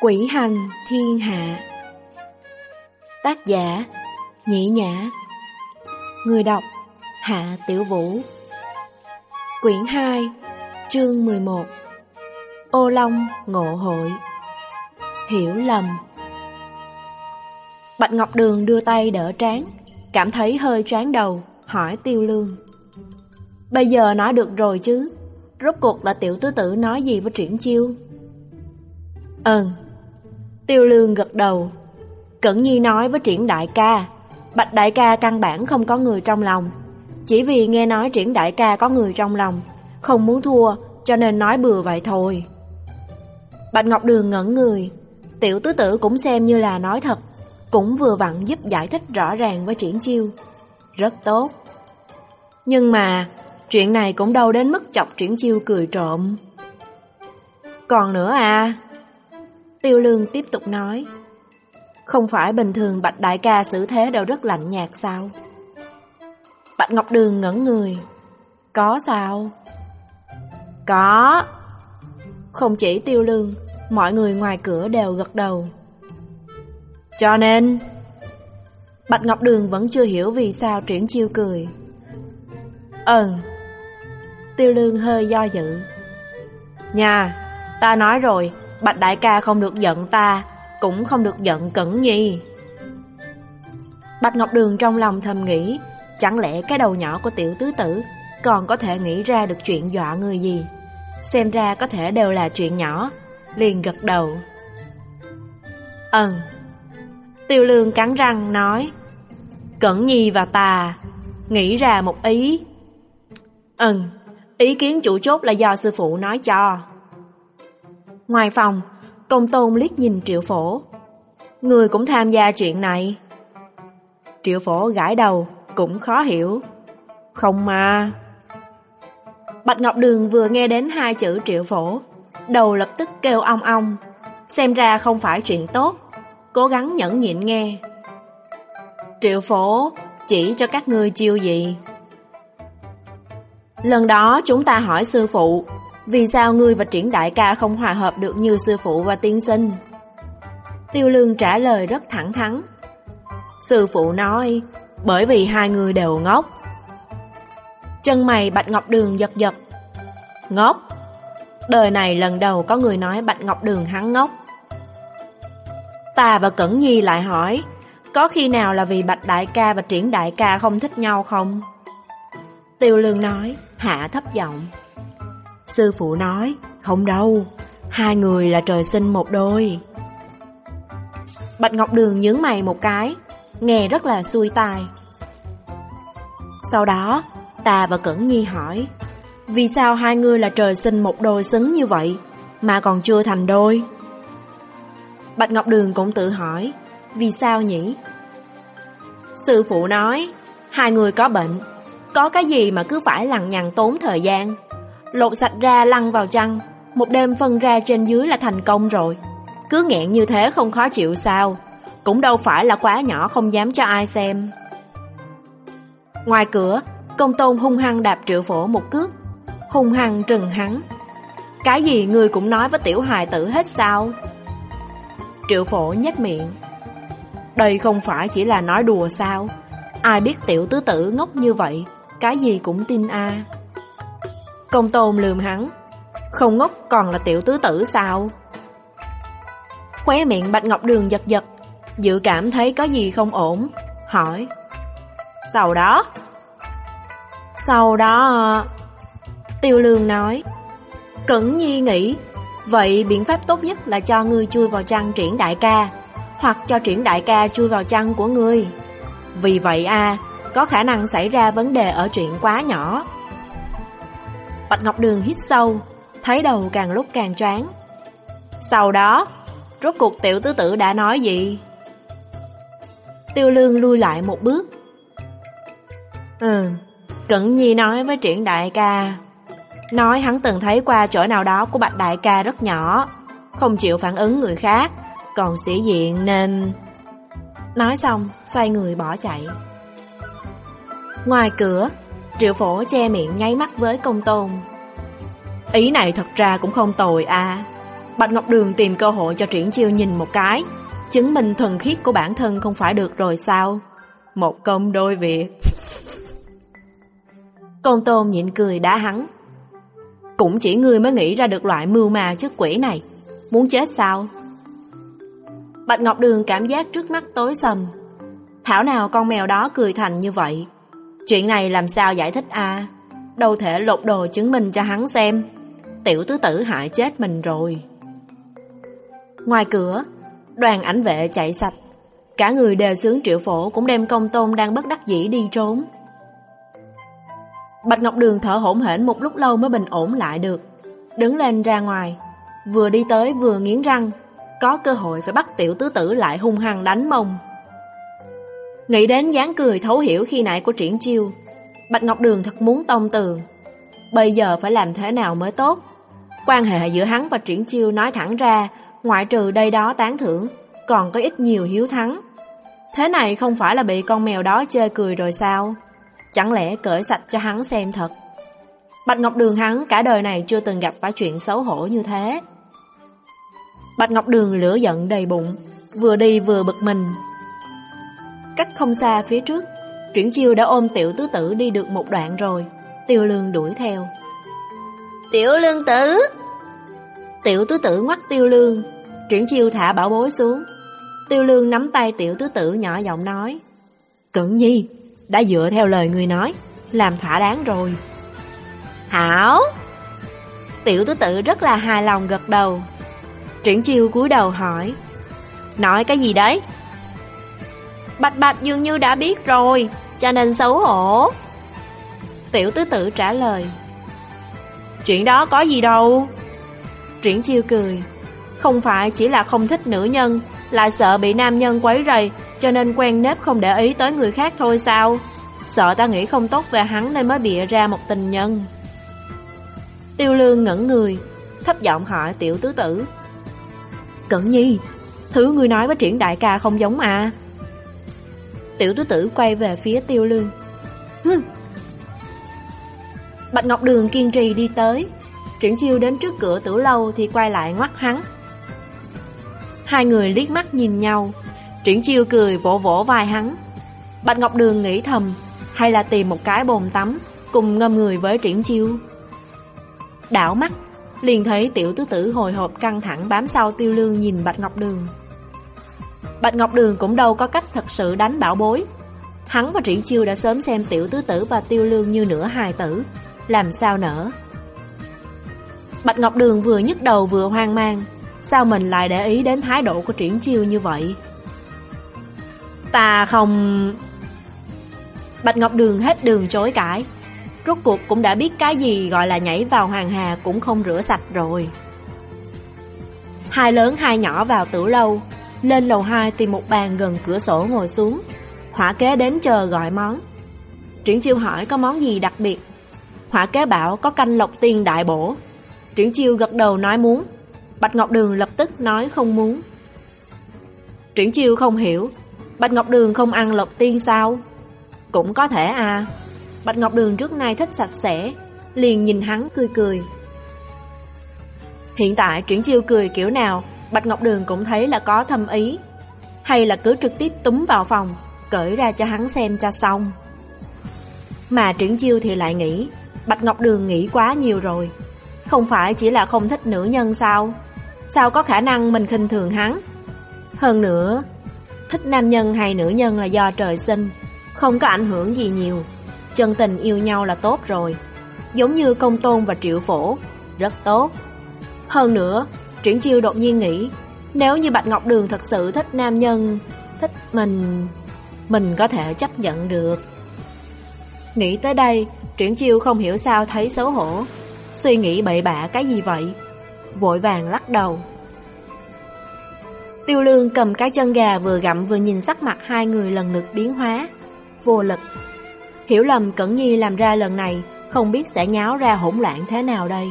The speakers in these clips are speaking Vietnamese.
Quỷ hành thiên hạ. Tác giả, Nhĩ Nhã. Người đọc, Hạ Tiểu Vũ. Quyển 2 Chương 11 Ô Long Ngộ Hội. Hiểu lầm. Bạch Ngọc Đường đưa tay đỡ trán, Cảm thấy hơi choáng đầu, Hỏi Tiêu Lương. Bây giờ nói được rồi chứ? Rốt cuộc là tiểu tứ tử nói gì với triển chiêu? Ừ Tiêu lương gật đầu. Cẩn Nhi nói với triển đại ca, Bạch đại ca căn bản không có người trong lòng. Chỉ vì nghe nói triển đại ca có người trong lòng, Không muốn thua, Cho nên nói bừa vậy thôi. Bạch Ngọc Đường ngẩn người. Tiểu tứ tử cũng xem như là nói thật, Cũng vừa vặn giúp giải thích rõ ràng với triển chiêu. Rất tốt. Nhưng mà, Chuyện này cũng đâu đến mức chọc triển chiêu cười trộm. Còn nữa à? Tiêu lương tiếp tục nói, Không phải bình thường Bạch Đại ca xử thế đều rất lạnh nhạt sao? Bạch Ngọc Đường ngẩn người, Có sao? Có. Không chỉ tiêu lương, Mọi người ngoài cửa đều gật đầu. Cho nên? Bạch Ngọc Đường vẫn chưa hiểu vì sao triển chiêu cười. Ừ. Tiêu lương hơi do dự. Nhà Ta nói rồi Bạch đại ca không được giận ta, Cũng không được giận Cẩn Nhi. Bạch Ngọc Đường trong lòng thầm nghĩ, Chẳng lẽ cái đầu nhỏ của tiểu tứ tử Còn có thể nghĩ ra được chuyện dọa người gì? Xem ra có thể đều là chuyện nhỏ, Liền gật đầu. Ừ Tiêu lương cắn răng nói, Cẩn Nhi và ta Nghĩ ra một ý. Ừ Ý kiến chủ chốt là do sư phụ nói cho. Ngoài phòng, công tôn liếc nhìn triệu phổ. Người cũng tham gia chuyện này. Triệu phổ gãi đầu, cũng khó hiểu. Không mà. Bạch Ngọc Đường vừa nghe đến hai chữ triệu phổ, đầu lập tức kêu ong ong. Xem ra không phải chuyện tốt, cố gắng nhẫn nhịn nghe. Triệu phổ, chỉ cho các ngươi chiêu gì? Lần đó chúng ta hỏi sư phụ vì sao ngươi và triển đại ca không hòa hợp được như sư phụ và tiên sinh? Tiêu lương trả lời rất thẳng thắn. Sư phụ nói, bởi vì hai người đều ngốc. Chân mày Bạch Ngọc Đường giật giật. Ngốc? Đời này lần đầu có người nói Bạch Ngọc Đường hắn ngốc. Ta và Cẩn Nhi lại hỏi, có khi nào là vì Bạch Đại ca và Triển Đại ca không thích nhau không? Tiêu lương nói, hạ thấp giọng. Sư phụ nói, không đâu, hai người là trời sinh một đôi. Bạch Ngọc Đường nhướng mày một cái, nghe rất là xuôi tai. Sau đó, ta và Cẩn Nhi hỏi, vì sao hai người là trời sinh một đôi xứng như vậy, mà còn chưa thành đôi? Bạch Ngọc Đường cũng tự hỏi, vì sao nhỉ? Sư phụ nói, hai người có bệnh, có cái gì mà cứ phải lằng nhằng tốn thời gian lột sạch ra lăn vào chăn, một đêm phân ra trên dưới là thành công rồi. Cứ nghẹn như thế không khó chịu sao, cũng đâu phải là quá nhỏ không dám cho ai xem. Ngoài cửa, công tôn hung hăng đạp triệu phổ một cước, hung hăng trừng hắn. Cái gì người cũng nói với tiểu hài tử hết sao? Triệu phổ nhếch miệng. Đây không phải chỉ là nói đùa sao? Ai biết tiểu tứ tử ngốc như vậy, cái gì cũng tin a. Công tôn lườm hắn. Không ngốc còn là tiểu tứ tử sao? Khóe miệng Bạch Ngọc Đường giật giật, Dự cảm thấy có gì không ổn, Hỏi. Sau đó? Sau đó, Tiêu lương nói, Cẩn nhi nghĩ, Vậy biện pháp tốt nhất là cho ngươi chui vào chăn triển đại ca, Hoặc cho triển đại ca chui vào chăn của ngươi. Vì vậy a, Có khả năng xảy ra vấn đề ở chuyện quá nhỏ. Bạch Ngọc Đường hít sâu, thấy đầu càng lúc càng choáng. Sau đó, rốt cuộc tiểu tứ tử đã nói gì? Tiêu lương lui lại một bước. Ừ, Cẩn Nhi nói với triển đại ca. Nói hắn từng thấy qua chỗ nào đó của Bạch đại ca rất nhỏ, không chịu phản ứng người khác, còn sĩ diện nên... Nói xong, xoay người bỏ chạy. Ngoài cửa, Triệu phổ che miệng nháy mắt với công tôn Ý này thật ra cũng không tồi à Bạch Ngọc Đường tìm cơ hội cho Triển Chiêu nhìn một cái, chứng minh thuần khiết của bản thân không phải được rồi sao? Một công đôi việc. Công tôn nhịn cười đá hắn. Cũng chỉ ngươi mới nghĩ ra được loại mưu mà trước quỷ này. Muốn chết sao? Bạch Ngọc Đường cảm giác trước mắt tối sầm. Thảo nào con mèo đó cười thành như vậy. Chuyện này làm sao giải thích a? Đâu thể lột đồ chứng minh cho hắn xem. Tiểu tứ tử hại chết mình rồi. Ngoài cửa, đoàn ảnh vệ chạy sạch. Cả người đề sướng triệu phổ cũng đem công tôn đang bất đắc dĩ đi trốn. Bạch Ngọc Đường thở hổn hển một lúc lâu mới bình ổn lại được. Đứng lên ra ngoài, vừa đi tới vừa nghiến răng, có cơ hội phải bắt tiểu tứ tử lại hung hăng đánh mông. Nghĩ đến dáng cười thấu hiểu khi nãy của triển chiêu, Bạch Ngọc Đường thật muốn tông tường. Bây giờ phải làm thế nào mới tốt? Quan hệ giữa hắn và triển chiêu nói thẳng ra, ngoại trừ đây đó tán thưởng, còn có ít nhiều hiếu thắng. Thế này không phải là bị con mèo đó chê cười rồi sao? Chẳng lẽ cởi sạch cho hắn xem thật? Bạch Ngọc Đường hắn cả đời này chưa từng gặp phải chuyện xấu hổ như thế. Bạch Ngọc Đường lửa giận đầy bụng, vừa đi vừa bực mình. Cách không xa phía trước, Triển Chiêu đã ôm tiểu tứ tử đi được một đoạn rồi, Tiêu Lương đuổi theo. Tiểu Lương tử! Tiểu tứ tử ngoắt Tiêu Lương, Triển Chiêu thả bảo bối xuống. Tiêu Lương nắm tay tiểu tứ tử nhỏ giọng nói. Cẩn nhi, đã dựa theo lời người nói, làm thỏa đáng rồi. Hảo! Tiểu tứ tử rất là hài lòng gật đầu. Triển chiêu cúi đầu hỏi Nói cái gì đấy? Bạch bạch dường như đã biết rồi Cho nên xấu hổ. Tiểu tứ tử trả lời Chuyện đó có gì đâu. Triển chiêu cười Không phải chỉ là không thích nữ nhân Lại sợ bị nam nhân quấy rầy Cho nên quen nếp không để ý tới người khác thôi sao? Sợ ta nghĩ không tốt về hắn Nên mới bịa ra một tình nhân. Tiêu lương ngẩn người Thấp giọng hỏi tiểu tứ tử Cẩn nhi, thứ ngươi nói với triển đại ca không giống à. Tiểu tứ tử quay về phía tiêu lương. Hừ. Bạch Ngọc Đường kiên trì đi tới. Triển chiêu đến trước cửa tử lâu thì quay lại ngoắt hắn. Hai người liếc mắt nhìn nhau. Triển chiêu cười vỗ vỗ vai hắn. Bạch Ngọc Đường nghĩ thầm, hay là tìm một cái bồn tắm, cùng ngâm người với triển chiêu. Đảo mắt, liền thấy tiểu tứ tử hồi hộp căng thẳng bám sau tiêu lương nhìn Bạch Ngọc Đường. Bạch Ngọc Đường cũng đâu có cách thật sự đánh bảo bối. Hắn và Triển Chiêu đã sớm xem tiểu tứ tử và tiêu lương như nửa hài tử, làm sao nở. Bạch Ngọc Đường vừa nhức đầu vừa hoang mang, sao mình lại để ý đến thái độ của Triển Chiêu như vậy? Ta không... Bạch Ngọc Đường hết đường chối cãi, Rốt cuộc cũng đã biết cái gì gọi là nhảy vào hoàng hà cũng không rửa sạch rồi. Hai lớn hai nhỏ vào tử lâu, lên lầu hai tìm một bàn gần cửa sổ ngồi xuống. Hỏa kế đến chờ gọi món. Triển chiêu hỏi có món gì đặc biệt. Hỏa kế bảo có canh lộc tiên đại bổ. Triển chiêu gật đầu nói muốn. Bạch Ngọc Đường lập tức nói không muốn. Triển chiêu không hiểu. Bạch Ngọc Đường không ăn lộc tiên sao? Cũng có thể à. Bạch Ngọc Đường trước nay thích sạch sẽ, liền nhìn hắn cười cười. Hiện tại Triển Chiêu cười kiểu nào, Bạch Ngọc Đường cũng thấy là có thâm ý. Hay là cứ trực tiếp túm vào phòng, cởi ra cho hắn xem cho xong. Mà Triển Chiêu thì lại nghĩ, Bạch Ngọc Đường nghĩ quá nhiều rồi. Không phải chỉ là không thích nữ nhân sao? Sao có khả năng mình khinh thường hắn? Hơn nữa, thích nam nhân hay nữ nhân là do trời sinh, không có ảnh hưởng gì nhiều. Chân tình yêu nhau là tốt rồi Giống như công tôn và triệu phổ Rất tốt Hơn nữa, Triển Chiêu đột nhiên nghĩ, Nếu như Bạch Ngọc Đường thật sự thích nam nhân, Thích mình Mình có thể chấp nhận được. Nghĩ tới đây, Triển Chiêu không hiểu sao thấy xấu hổ, Suy nghĩ bậy bạ cái gì vậy, Vội vàng lắc đầu. Tiêu lương cầm cái chân gà vừa gặm vừa nhìn sắc mặt hai người lần lượt biến hóa, Vô lực. Hiểu lầm Cẩn Nhi làm ra lần này, Không biết sẽ nháo ra hỗn loạn thế nào đây.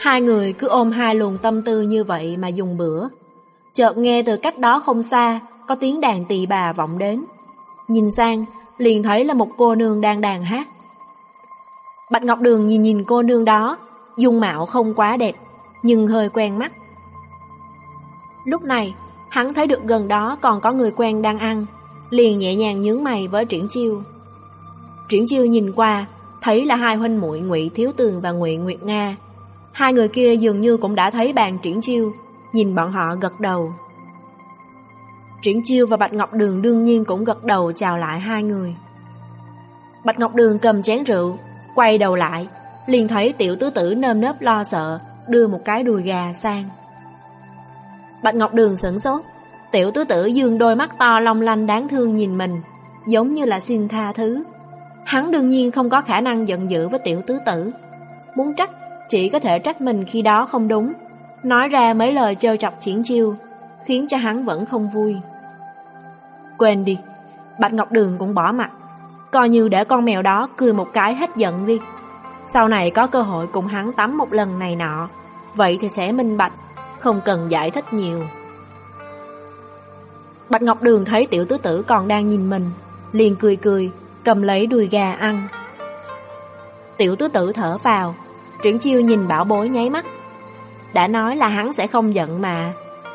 Hai người cứ ôm hai luồng tâm tư như vậy mà dùng bữa Chợt nghe từ cách đó không xa Có tiếng đàn tỳ bà vọng đến Nhìn sang liền thấy là một cô nương đang đàn hát Bạch Ngọc Đường nhìn nhìn cô nương đó Dung mạo không quá đẹp Nhưng hơi quen mắt Lúc này, hắn thấy được gần đó còn có người quen đang ăn, liền nhẹ nhàng nhướng mày với Triển Chiêu. Triển Chiêu nhìn qua, thấy là hai huynh muội Ngụy Thiếu Tường và Ngụy Nguyệt Nga. Hai người kia dường như cũng đã thấy bàn Triển Chiêu, nhìn bọn họ gật đầu. Triển Chiêu và Bạch Ngọc Đường đương nhiên cũng gật đầu chào lại hai người. Bạch Ngọc Đường cầm chén rượu, quay đầu lại, liền thấy tiểu tứ tử nơm nớp lo sợ, đưa một cái đùi gà sang. Bạch Ngọc Đường sửng sốt, tiểu tứ tử dương đôi mắt to long lanh đáng thương nhìn mình, giống như là xin tha thứ. Hắn đương nhiên không có khả năng giận dữ với tiểu tứ tử. Muốn trách, chỉ có thể trách mình khi đó không đúng, nói ra mấy lời trêu chọc triển chiêu, khiến cho hắn vẫn không vui. Quên đi, Bạch Ngọc Đường cũng bỏ mặt, coi như để con mèo đó cười một cái hết giận đi. Sau này có cơ hội cùng hắn tắm một lần này nọ, vậy thì sẽ minh bạch, không cần giải thích nhiều. Bạch Ngọc Đường thấy tiểu tứ tử còn đang nhìn mình, liền cười cười, cầm lấy đùi gà ăn. Tiểu tứ tử thở vào, Triển chiêu nhìn bảo bối nháy mắt. Đã nói là hắn sẽ không giận mà,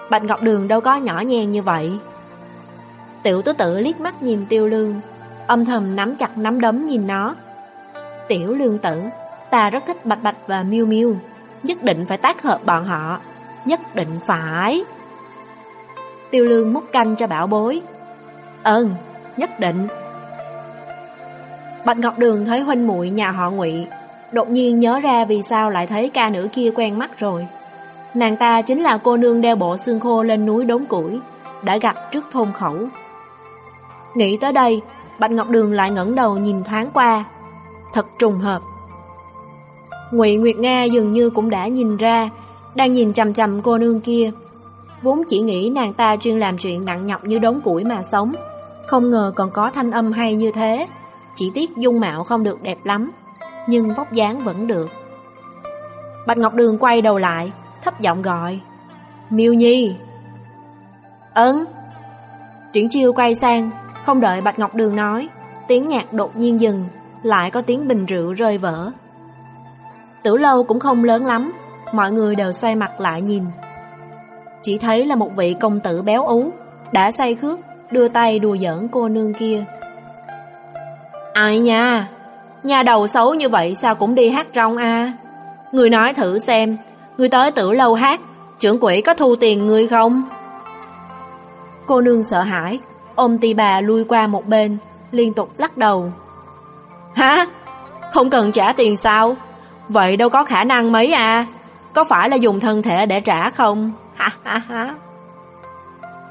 Bạch Ngọc Đường đâu có nhỏ nhen như vậy. Tiểu tứ tử liếc mắt nhìn tiêu lương, âm thầm nắm chặt nắm đấm nhìn nó. Tiểu lương tử, ta rất thích Bạch Bạch và Miu Miu, nhất định phải tác hợp bọn họ, nhất định phải. Tiêu lương múc canh cho bảo bối. Ơn, nhất định. Bạch Ngọc Đường thấy huynh muội nhà họ Ngụy, đột nhiên nhớ ra vì sao lại thấy ca nữ kia quen mắt rồi. Nàng ta chính là cô nương đeo bộ xương khô lên núi đốn củi, đã gặp trước thôn khẩu. Nghĩ tới đây, Bạch Ngọc Đường lại ngẩng đầu nhìn thoáng qua. Thật trùng hợp. Ngụy Nguyệt Nga dường như cũng đã nhìn ra, đang nhìn chầm chầm cô nương kia. Vốn chỉ nghĩ nàng ta chuyên làm chuyện nặng nhọc như đống củi mà sống, không ngờ còn có thanh âm hay như thế. Chỉ tiếc dung mạo không được đẹp lắm, nhưng vóc dáng vẫn được. Bạch Ngọc Đường quay đầu lại, thấp giọng gọi. Miêu Nhi! Ấn! Triển chiêu quay sang, không đợi Bạch Ngọc Đường nói, tiếng nhạc đột nhiên dừng, lại có tiếng bình rượu rơi vỡ. Tử lâu cũng không lớn lắm, mọi người đều xoay mặt lại nhìn. Chỉ thấy là một vị công tử béo ú, đã say khước, đưa tay đùa giỡn cô nương kia. Ai nha, nhà đầu xấu như vậy sao cũng đi hát rong a Người nói thử xem, người tới tử lâu hát, trưởng quỷ có thu tiền người không? Cô nương sợ hãi, ôm tì bà lui qua một bên, liên tục lắc đầu. Hả? Không cần trả tiền sao? Vậy đâu có khả năng mấy à? Có phải là dùng thân thể để trả không? Ha ha ha.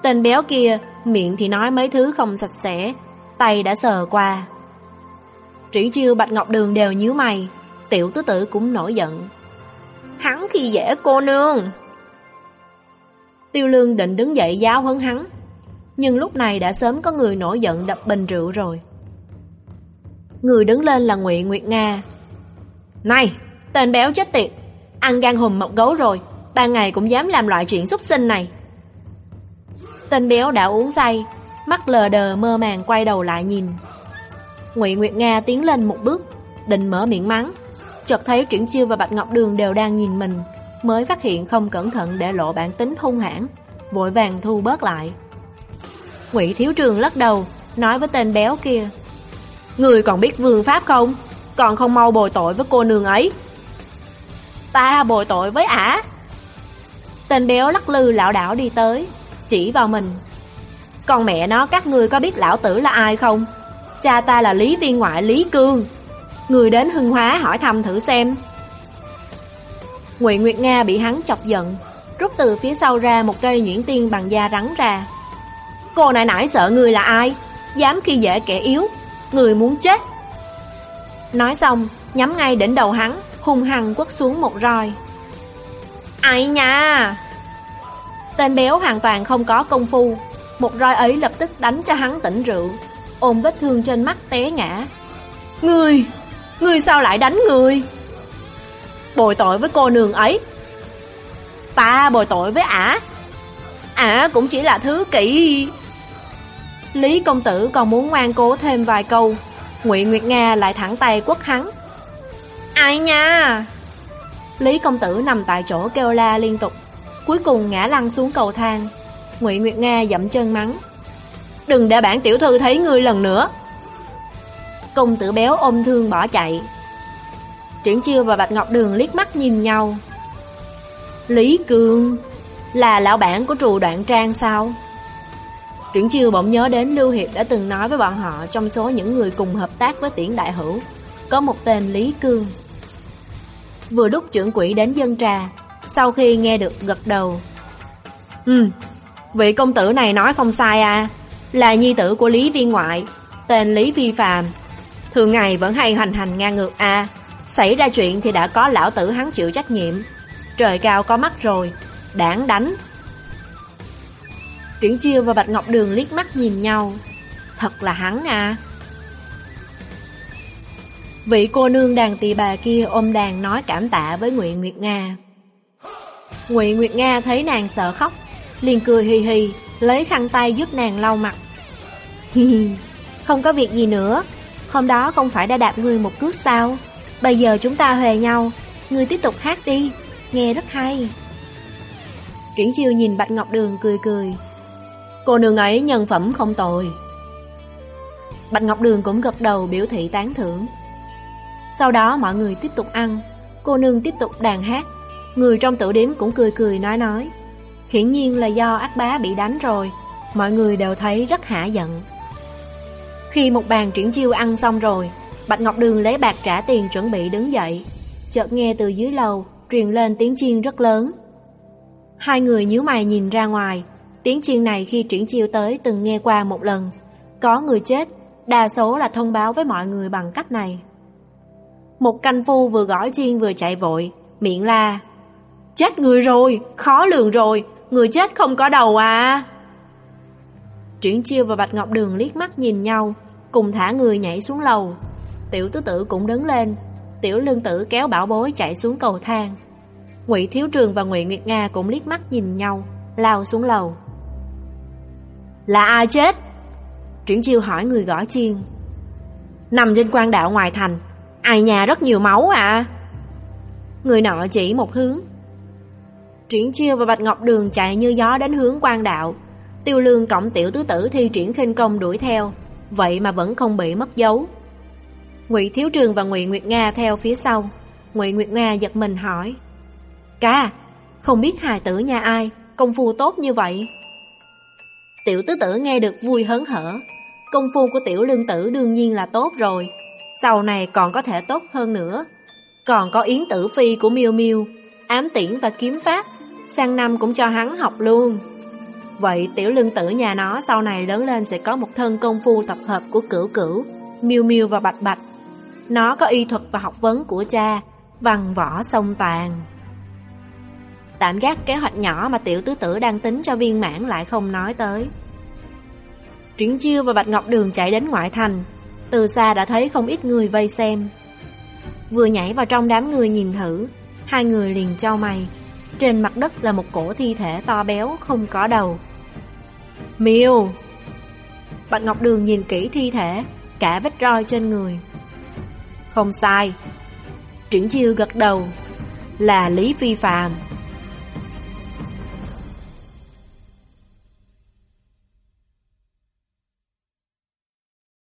Tên béo kia, miệng thì nói mấy thứ không sạch sẽ, tay đã sờ qua. Triển chiêu Bạch Ngọc Đường đều nhíu mày, tiểu tứ tử cũng nổi giận. Hắn khi dễ cô nương. Tiêu lương định đứng dậy giáo hấn hắn, nhưng lúc này đã sớm có người nổi giận đập bình rượu rồi. Người đứng lên là Ngụy Nguyệt Nga. Này, tên béo chết tiệt, ăn gan hùm mọc gấu rồi, ban ngày cũng dám làm loại chuyện xúc sinh này. Tên béo đã uống say, mắt lờ đờ mơ màng quay đầu lại nhìn. Ngụy Nguyệt Nga tiến lên một bước, định mở miệng mắng, chợt thấy Triển Chiêu và Bạch Ngọc Đường đều đang nhìn mình, mới phát hiện không cẩn thận để lộ bản tính hung hãn, vội vàng thu bớt lại. Ngụy Thiếu Trường lắc đầu, nói với tên béo kia, Người còn biết vương pháp không? Còn không mau bồi tội với cô nương ấy. Ta bồi tội với ả. Tên béo lắc lư lão đảo đi tới, chỉ vào mình. Con mẹ nó các người có biết lão tử là ai không? Cha ta là Lý Viên Ngoại Lý Cương. Người đến hưng hóa hỏi thăm thử xem. Ngụy Nguyệt Nga bị hắn chọc giận, rút từ phía sau ra một cây nhuyễn tiên bằng da rắn ra. Cô nãy nãy sợ người là ai? Dám khi dễ kẻ yếu, người muốn chết. Nói xong, nhắm ngay đỉnh đầu hắn, hùng hằng quất xuống một roi. Ai nha! Tên béo hoàn toàn không có công phu, một roi ấy lập tức đánh cho hắn tỉnh rượu, ôm vết thương trên mắt té ngã. Người! Người sao lại đánh người? Bồi tội với cô nương ấy. Ta bồi tội với ả. Ả cũng chỉ là thứ kỹ Lý công tử còn muốn ngoan cố thêm vài câu Ngụy Nguyệt Nga lại thẳng tay quất hắn Ai nha Lý công tử nằm tại chỗ kêu la liên tục Cuối cùng ngã lăn xuống cầu thang Ngụy Nguyệt Nga dậm chân mắng Đừng để bản tiểu thư thấy ngươi lần nữa. Công tử béo ôm thương bỏ chạy. Triển Chiêu và Bạch Ngọc Đường liếc mắt nhìn nhau. Lý Cương, Là lão bản của trù đoạn trang sao? Triển Chiêu bỗng nhớ đến Lưu Hiệp đã từng nói với bọn họ Trong số những người cùng hợp tác với tiễn đại hữu. Có một tên Lý Cương. Vừa đúc trưởng quỹ đến dân trà, Sau khi nghe được gật đầu. Ừ Vị công tử này nói không sai à. Là nhi tử của Lý Viên Ngoại, Tên Lý Vi Phạm Thường ngày vẫn hay hành hành ngang ngược à Xảy ra chuyện thì đã có lão tử hắn chịu trách nhiệm. Trời cao có mắt rồi Đáng đánh. Triển chiêu và Bạch Ngọc Đường liếc mắt nhìn nhau. Thật là hắn à Vị cô nương đàn tỳ bà kia ôm đàn nói cảm tạ với Ngụy Nguyệt Nga. Ngụy Nguyệt Nga thấy nàng sợ khóc liền cười hì hì, Lấy khăn tay giúp nàng lau mặt. Hi hi Không có việc gì nữa, Hôm đó không phải đã đạp người một cước sao? Bây giờ chúng ta huề nhau Ngươi tiếp tục hát đi, Nghe rất hay. Triển chiêu nhìn Bạch Ngọc Đường cười cười. Cô nương ấy nhân phẩm không tồi. Bạch Ngọc Đường cũng gật đầu biểu thị tán thưởng. Sau đó mọi người tiếp tục ăn, Cô nương tiếp tục đàn hát. Người trong tử điếm cũng cười cười nói nói. Hiển nhiên là do ác bá bị đánh rồi. Mọi người đều thấy rất hả giận. Khi một bàn triển chiêu ăn xong rồi Bạch Ngọc Đường lấy bạc trả tiền chuẩn bị đứng dậy. Chợt nghe từ dưới lầu Truyền lên tiếng chiên rất lớn. Hai người nhíu mày nhìn ra ngoài. Tiếng chiên này khi triển chiêu tới từng nghe qua một lần. Có người chết Đa số là thông báo với mọi người bằng cách này. Một canh phu vừa gõ chiên vừa chạy vội Miệng la Chết người rồi, khó lường rồi Người chết không có đầu à? Triển chiêu và Bạch Ngọc Đường liếc mắt nhìn nhau, Cùng thả người nhảy xuống lầu. Tiểu tứ tử cũng đứng lên, Tiểu lương tử kéo bảo bối chạy xuống cầu thang. Ngụy Thiếu Trường và Ngụy Nguyệt Nga cũng liếc mắt nhìn nhau, Lao xuống lầu. Là ai chết? Triển chiêu hỏi người gõ chiên. Nằm trên quan đạo ngoài thành, Ai nhà rất nhiều máu à? Người nọ chỉ một hướng. Triển chiêu và Bạch Ngọc Đường chạy như gió đến hướng quan đạo. Tiêu lương cộng tiểu tứ tử thi triển khinh công đuổi theo Vậy mà vẫn không bị mất dấu. Ngụy Thiếu Trường và Ngụy Nguyệt Nga theo phía sau. Ngụy Nguyệt Nga giật mình hỏi Ca, không biết hài tử nhà ai Công phu tốt như vậy? Tiểu tứ tử nghe được vui hớn hở Công phu của tiểu lương tử đương nhiên là tốt rồi Sau này còn có thể tốt hơn nữa. Còn có yến tử phi của miêu miêu Ám tiễn và kiếm pháp Sang năm cũng cho hắn học luôn Vậy tiểu lương tử nhà nó sau này lớn lên sẽ có một thân công phu tập hợp của cửu cửu, miêu miêu và bạch bạch. Nó có y thuật và học vấn của cha, văn võ song toàn. Tạm gác kế hoạch nhỏ mà tiểu tứ tử đang tính cho viên mãn lại không nói tới. Triển chiêu và Bạch Ngọc Đường chạy đến ngoại thành, từ xa đã thấy không ít người vây xem. Vừa nhảy vào trong đám người nhìn thử, hai người liền trao mày. Trên mặt đất là một cổ thi thể to béo không có đầu. Miêu! Bạch Ngọc Đường nhìn kỹ thi thể, cả vết roi trên người. Không sai. Triển chiêu gật đầu. Là Lý Phi Phạm.